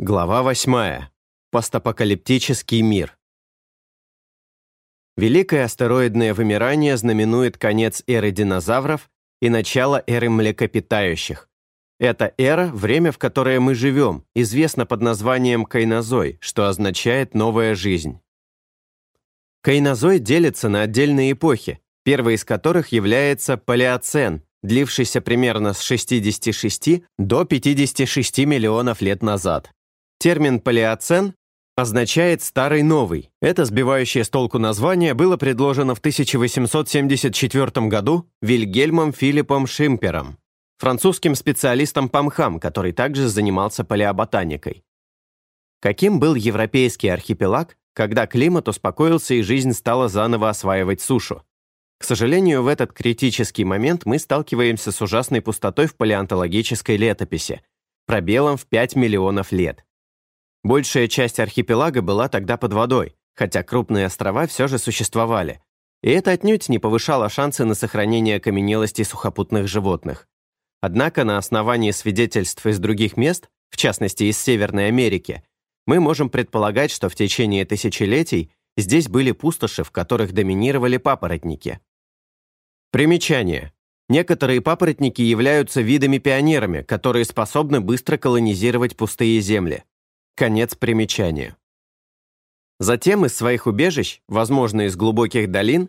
Глава 8. Постапокалиптический мир. Великое астероидное вымирание знаменует конец эры динозавров и начало эры млекопитающих. Эта эра – время, в которое мы живем, известна под названием кайнозой, что означает «новая жизнь». Кайнозой делится на отдельные эпохи, первой из которых является палеоцен, длившийся примерно с 66 до 56 миллионов лет назад. Термин «палеоцен» означает «старый новый». Это сбивающее с толку название было предложено в 1874 году Вильгельмом Филиппом Шимпером, французским специалистом по мхам, который также занимался палеоботаникой. Каким был европейский архипелаг, когда климат успокоился и жизнь стала заново осваивать сушу? К сожалению, в этот критический момент мы сталкиваемся с ужасной пустотой в палеонтологической летописи, пробелом в 5 миллионов лет. Большая часть архипелага была тогда под водой, хотя крупные острова все же существовали. И это отнюдь не повышало шансы на сохранение окаменелости сухопутных животных. Однако на основании свидетельств из других мест, в частности из Северной Америки, мы можем предполагать, что в течение тысячелетий здесь были пустоши, в которых доминировали папоротники. Примечание. Некоторые папоротники являются видами-пионерами, которые способны быстро колонизировать пустые земли. Конец примечания. Затем из своих убежищ, возможно, из глубоких долин,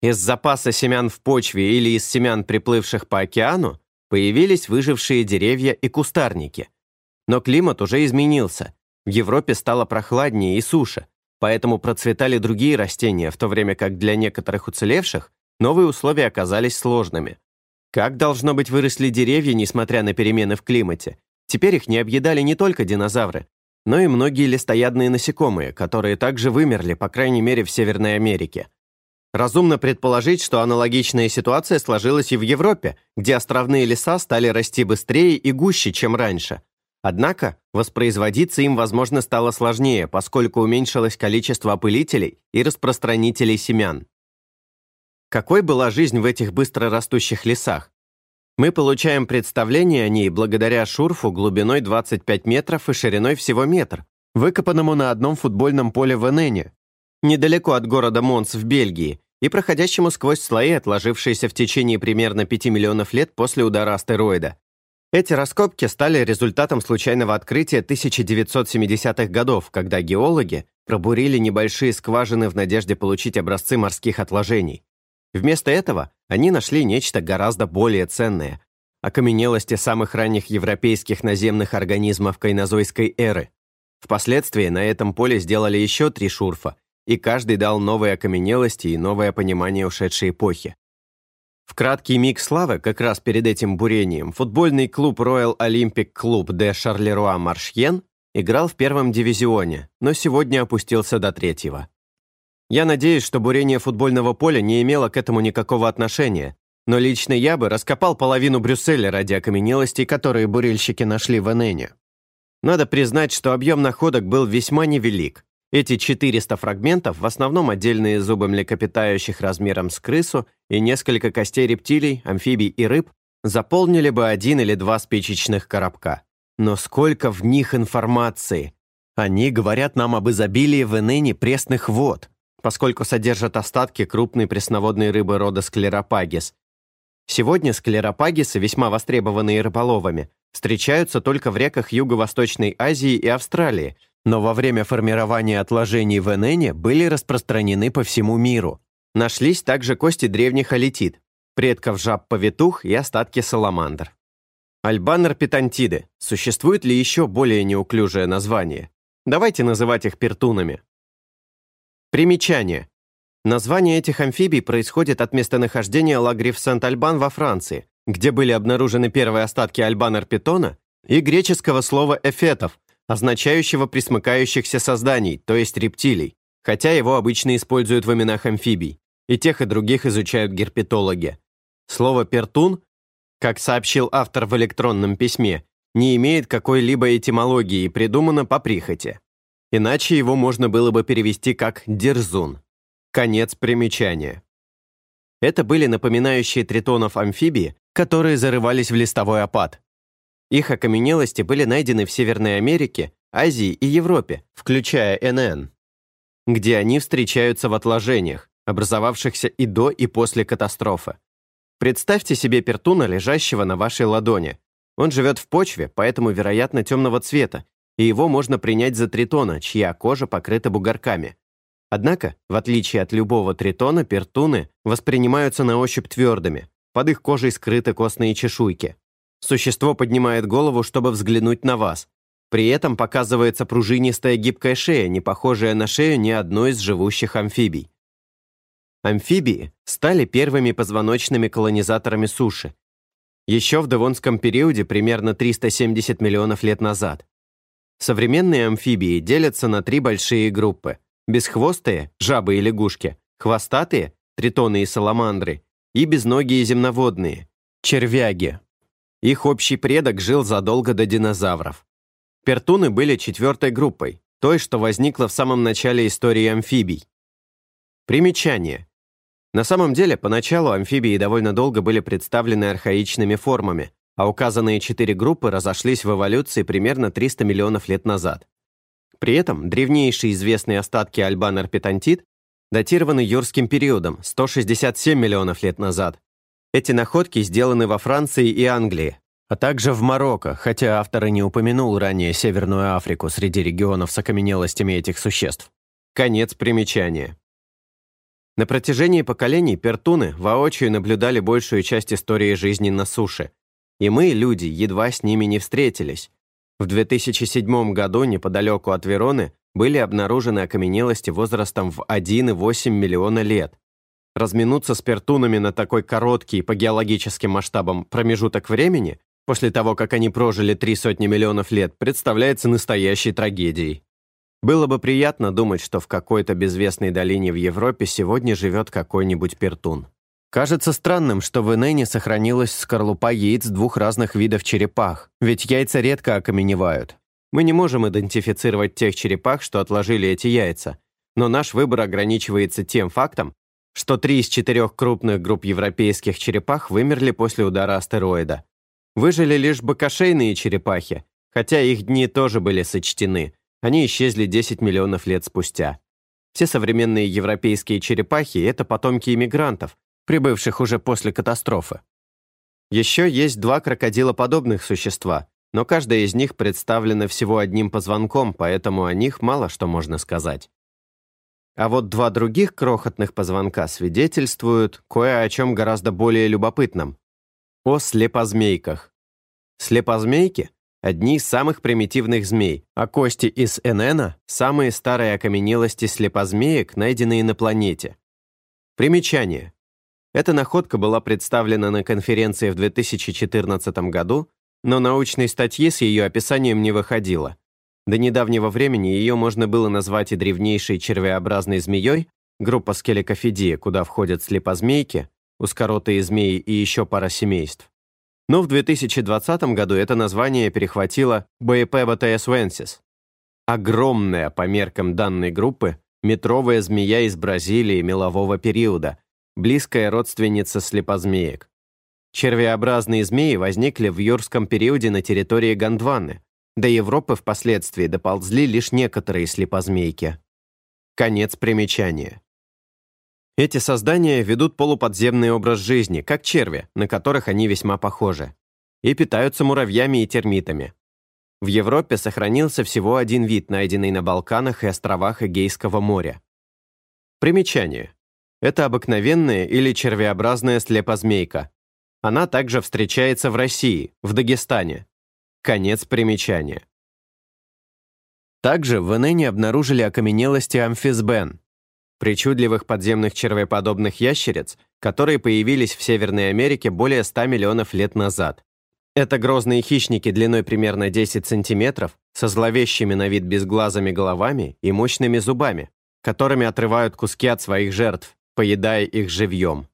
из запаса семян в почве или из семян, приплывших по океану, появились выжившие деревья и кустарники. Но климат уже изменился. В Европе стало прохладнее и суше, поэтому процветали другие растения, в то время как для некоторых уцелевших новые условия оказались сложными. Как, должно быть, выросли деревья, несмотря на перемены в климате? Теперь их не объедали не только динозавры, но и многие листоядные насекомые, которые также вымерли, по крайней мере, в Северной Америке. Разумно предположить, что аналогичная ситуация сложилась и в Европе, где островные леса стали расти быстрее и гуще, чем раньше. Однако воспроизводиться им, возможно, стало сложнее, поскольку уменьшилось количество опылителей и распространителей семян. Какой была жизнь в этих быстро растущих лесах? Мы получаем представление о ней благодаря шурфу глубиной 25 метров и шириной всего метр, выкопанному на одном футбольном поле в Энене, недалеко от города Монс в Бельгии, и проходящему сквозь слои, отложившиеся в течение примерно 5 миллионов лет после удара астероида. Эти раскопки стали результатом случайного открытия 1970-х годов, когда геологи пробурили небольшие скважины в надежде получить образцы морских отложений. Вместо этого они нашли нечто гораздо более ценное – окаменелости самых ранних европейских наземных организмов кайнозойской эры. Впоследствии на этом поле сделали еще три шурфа, и каждый дал новые окаменелости и новое понимание ушедшей эпохи. В краткий миг славы, как раз перед этим бурением, футбольный клуб Royal Olympic Club de Charleroi-Marchien играл в первом дивизионе, но сегодня опустился до третьего. Я надеюсь, что бурение футбольного поля не имело к этому никакого отношения, но лично я бы раскопал половину Брюсселя ради окаменелостей, которые бурильщики нашли в Энене. Надо признать, что объем находок был весьма невелик. Эти 400 фрагментов, в основном отдельные зубы млекопитающих размером с крысу и несколько костей рептилий, амфибий и рыб, заполнили бы один или два спичечных коробка. Но сколько в них информации! Они говорят нам об изобилии в Энене пресных вод, поскольку содержат остатки крупной пресноводной рыбы рода склеропагис. Сегодня склеропагисы, весьма востребованные рыболовами, встречаются только в реках Юго-Восточной Азии и Австралии, но во время формирования отложений в Энене были распространены по всему миру. Нашлись также кости древних алитид, предков жаб-повитух и остатки саламандр. Альбанер-питантиды. Существует ли еще более неуклюжее название? Давайте называть их пертунами. Примечание. Название этих амфибий происходит от местонахождения лагриф Сент-Альбан во Франции, где были обнаружены первые остатки альбанер-питона и греческого слова «эфетов», означающего присмыкающихся созданий, то есть рептилий, хотя его обычно используют в именах амфибий. И тех, и других изучают герпетологи. Слово «пертун», как сообщил автор в электронном письме, не имеет какой-либо этимологии и придумано по прихоти. Иначе его можно было бы перевести как «дерзун». Конец примечания. Это были напоминающие тритонов амфибии, которые зарывались в листовой опад. Их окаменелости были найдены в Северной Америке Азии и Европе, включая НН, где они встречаются в отложениях, образовавшихся и до, и после катастрофы. Представьте себе пертуна, лежащего на вашей ладони. Он живет в почве, поэтому, вероятно, темного цвета, и его можно принять за тритона, чья кожа покрыта бугорками. Однако, в отличие от любого тритона, пертуны воспринимаются на ощупь твердыми, под их кожей скрыты костные чешуйки. Существо поднимает голову, чтобы взглянуть на вас. При этом показывается пружинистая гибкая шея, не похожая на шею ни одной из живущих амфибий. Амфибии стали первыми позвоночными колонизаторами суши. Еще в Девонском периоде, примерно 370 миллионов лет назад. Современные амфибии делятся на три большие группы. Бесхвостые, жабы и лягушки, хвостатые, тритоны и саламандры, и безногие земноводные, червяги. Их общий предок жил задолго до динозавров. Пертуны были четвертой группой, той, что возникла в самом начале истории амфибий. Примечание. На самом деле, поначалу амфибии довольно долго были представлены архаичными формами, а указанные четыре группы разошлись в эволюции примерно 300 миллионов лет назад. При этом древнейшие известные остатки альбанорпитантит датированы юрским периодом, 167 миллионов лет назад. Эти находки сделаны во Франции и Англии, а также в Марокко, хотя автор и не упомянул ранее Северную Африку среди регионов с окаменелостями этих существ. Конец примечания. На протяжении поколений пертуны воочию наблюдали большую часть истории жизни на суше, и мы, люди, едва с ними не встретились. В 2007 году неподалеку от Вероны были обнаружены окаменелости возрастом в 1,8 миллиона лет. Разминуться с пертунами на такой короткий по геологическим масштабам промежуток времени, после того, как они прожили три сотни миллионов лет, представляется настоящей трагедией. Было бы приятно думать, что в какой-то безвестной долине в Европе сегодня живет какой-нибудь пертун. Кажется странным, что в Инене сохранилась скорлупа яиц двух разных видов черепах, ведь яйца редко окаменевают. Мы не можем идентифицировать тех черепах, что отложили эти яйца, но наш выбор ограничивается тем фактом, что три из четырех крупных групп европейских черепах вымерли после удара астероида. Выжили лишь бокошейные черепахи, хотя их дни тоже были сочтены, они исчезли 10 миллионов лет спустя. Все современные европейские черепахи — это потомки иммигрантов, прибывших уже после катастрофы. Еще есть два крокодилоподобных существа, но каждая из них представлена всего одним позвонком, поэтому о них мало что можно сказать. А вот два других крохотных позвонка свидетельствуют кое о чем гораздо более любопытном. О слепозмейках. Слепозмейки одни из самых примитивных змей, а кости из НН – самые старые окаменелости слепозмеек, найденные на планете. Примечание. Эта находка была представлена на конференции в 2014 году, но научной статьи с ее описанием не выходило. До недавнего времени ее можно было назвать и древнейшей червеобразной змеей, группа скеликофидия, куда входят слепозмейки, ускоротые змеи и еще пара семейств. Но в 2020 году это название перехватило венсис. Огромная по меркам данной группы метровая змея из Бразилии мелового периода, близкая родственница слепозмеек. Червеобразные змеи возникли в юрском периоде на территории Гондваны. До Европы впоследствии доползли лишь некоторые слепозмейки. Конец примечания. Эти создания ведут полуподземный образ жизни, как черви, на которых они весьма похожи, и питаются муравьями и термитами. В Европе сохранился всего один вид, найденный на Балканах и островах Эгейского моря. Примечание. Это обыкновенная или червеобразная слепозмейка. Она также встречается в России, в Дагестане. Конец примечания. Также в Энене обнаружили окаменелости амфисбен, причудливых подземных червеподобных ящериц, которые появились в Северной Америке более 100 миллионов лет назад. Это грозные хищники длиной примерно 10 сантиметров, со зловещими на вид безглазыми головами и мощными зубами, которыми отрывают куски от своих жертв, поедая их живьем.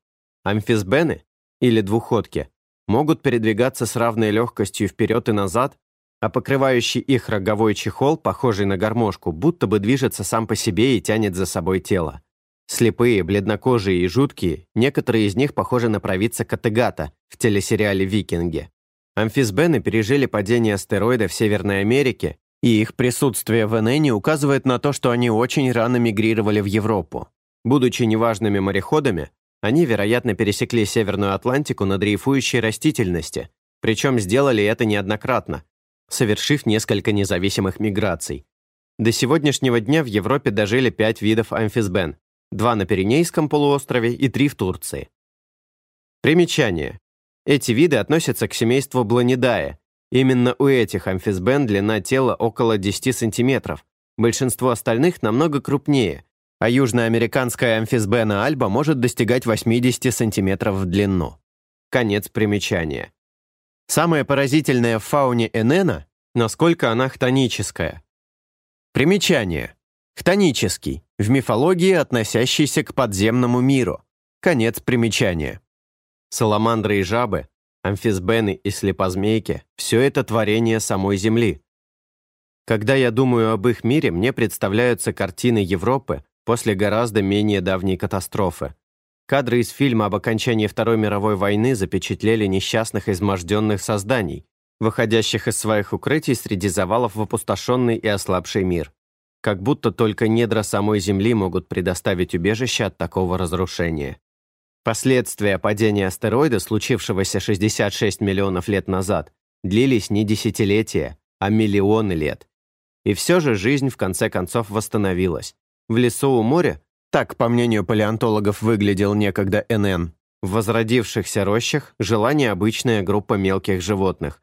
Амфисбены, или двуходки, могут передвигаться с равной легкостью вперед и назад, а покрывающий их роговой чехол, похожий на гармошку, будто бы движется сам по себе и тянет за собой тело. Слепые, бледнокожие и жуткие, некоторые из них похожи на провидца Категата в телесериале «Викинги». Амфисбены пережили падение астероида в Северной Америке И их присутствие в Энене указывает на то, что они очень рано мигрировали в Европу. Будучи неважными мореходами, они, вероятно, пересекли Северную Атлантику на дрейфующей растительности, причем сделали это неоднократно, совершив несколько независимых миграций. До сегодняшнего дня в Европе дожили пять видов амфисбен, два на Пиренейском полуострове и три в Турции. Примечание. Эти виды относятся к семейству Бланидая. Именно у этих амфисбен длина тела около 10 см. Большинство остальных намного крупнее, а южноамериканская амфисбена альба может достигать 80 см в длину. Конец примечания. Самое поразительное в фауне Энена – насколько она хтоническая. Примечание. Хтонический, в мифологии относящийся к подземному миру. Конец примечания. Саламандры и жабы, амфисбены и слепозмейки – все это творение самой Земли. Когда я думаю об их мире, мне представляются картины Европы после гораздо менее давней катастрофы. Кадры из фильма об окончании Второй мировой войны запечатлели несчастных изможденных созданий, выходящих из своих укрытий среди завалов в опустошенный и ослабший мир. Как будто только недра самой Земли могут предоставить убежище от такого разрушения. Последствия падения астероида, случившегося 66 миллионов лет назад, длились не десятилетия, а миллионы лет. И все же жизнь в конце концов восстановилась. В лесу у моря, так, по мнению палеонтологов, выглядел некогда НН, в возродившихся рощах жила необычная группа мелких животных.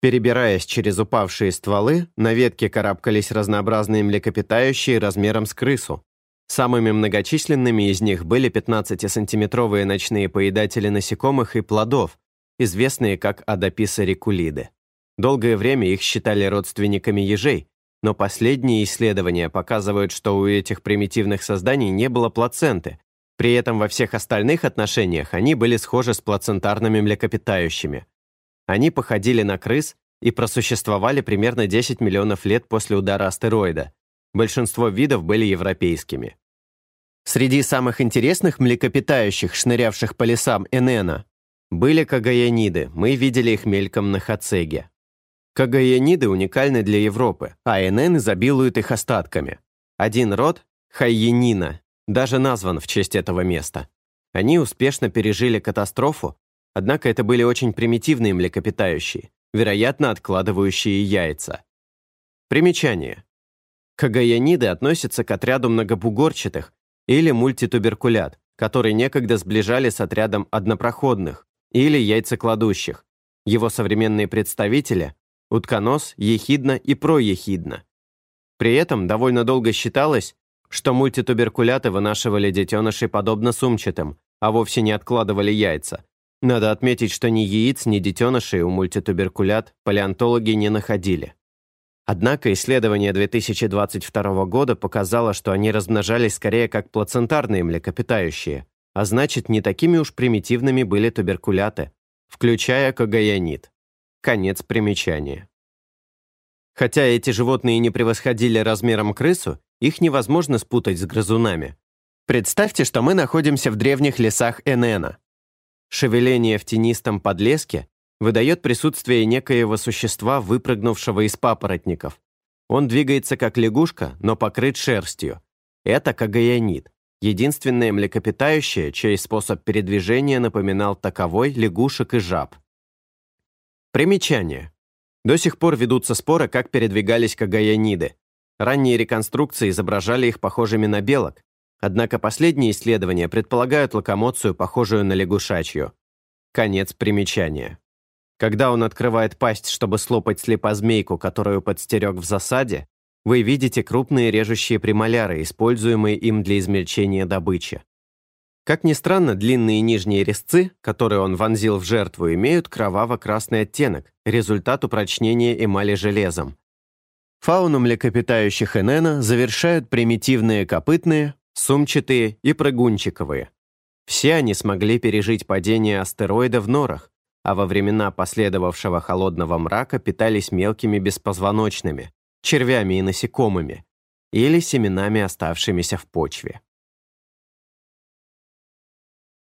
Перебираясь через упавшие стволы, на ветке карабкались разнообразные млекопитающие размером с крысу, Самыми многочисленными из них были 15-сантиметровые ночные поедатели насекомых и плодов, известные как адаписарикулиды. Долгое время их считали родственниками ежей, но последние исследования показывают, что у этих примитивных созданий не было плаценты, при этом во всех остальных отношениях они были схожи с плацентарными млекопитающими. Они походили на крыс и просуществовали примерно 10 миллионов лет после удара астероида. Большинство видов были европейскими. Среди самых интересных млекопитающих, шнырявших по лесам Энена, были кагаяниды, мы видели их мельком на Хацеге. Кагаяниды уникальны для Европы, а Энен изобилует их остатками. Один род, хайенина, даже назван в честь этого места. Они успешно пережили катастрофу, однако это были очень примитивные млекопитающие, вероятно, откладывающие яйца. Примечание. Кагаяниды относятся к отряду многобугорчатых, или мультитуберкулят, который некогда сближали с отрядом однопроходных, или яйцекладущих. Его современные представители – утконос, ехидна и проехидна. При этом довольно долго считалось, что мультитуберкуляты вынашивали детенышей подобно сумчатым, а вовсе не откладывали яйца. Надо отметить, что ни яиц, ни детенышей у мультитуберкулят палеонтологи не находили. Однако исследование 2022 года показало, что они размножались скорее как плацентарные млекопитающие, а значит, не такими уж примитивными были туберкуляты, включая кагаянит. Конец примечания. Хотя эти животные не превосходили размером крысу, их невозможно спутать с грызунами. Представьте, что мы находимся в древних лесах Энена. Шевеление в тенистом подлеске выдает присутствие некоего существа, выпрыгнувшего из папоротников. Он двигается как лягушка, но покрыт шерстью. Это кагаянит, единственное млекопитающее, чей способ передвижения напоминал таковой лягушек и жаб. Примечание. До сих пор ведутся споры, как передвигались кагаяниды. Ранние реконструкции изображали их похожими на белок, однако последние исследования предполагают локомоцию, похожую на лягушачью. Конец примечания. Когда он открывает пасть, чтобы слопать слепозмейку, которую подстерег в засаде, вы видите крупные режущие премоляры, используемые им для измельчения добычи. Как ни странно, длинные нижние резцы, которые он вонзил в жертву, имеют кроваво-красный оттенок, результат упрочнения эмали железом. Фауну млекопитающих Энена завершают примитивные копытные, сумчатые и прыгунчиковые. Все они смогли пережить падение астероида в норах, а во времена последовавшего холодного мрака питались мелкими беспозвоночными, червями и насекомыми, или семенами, оставшимися в почве.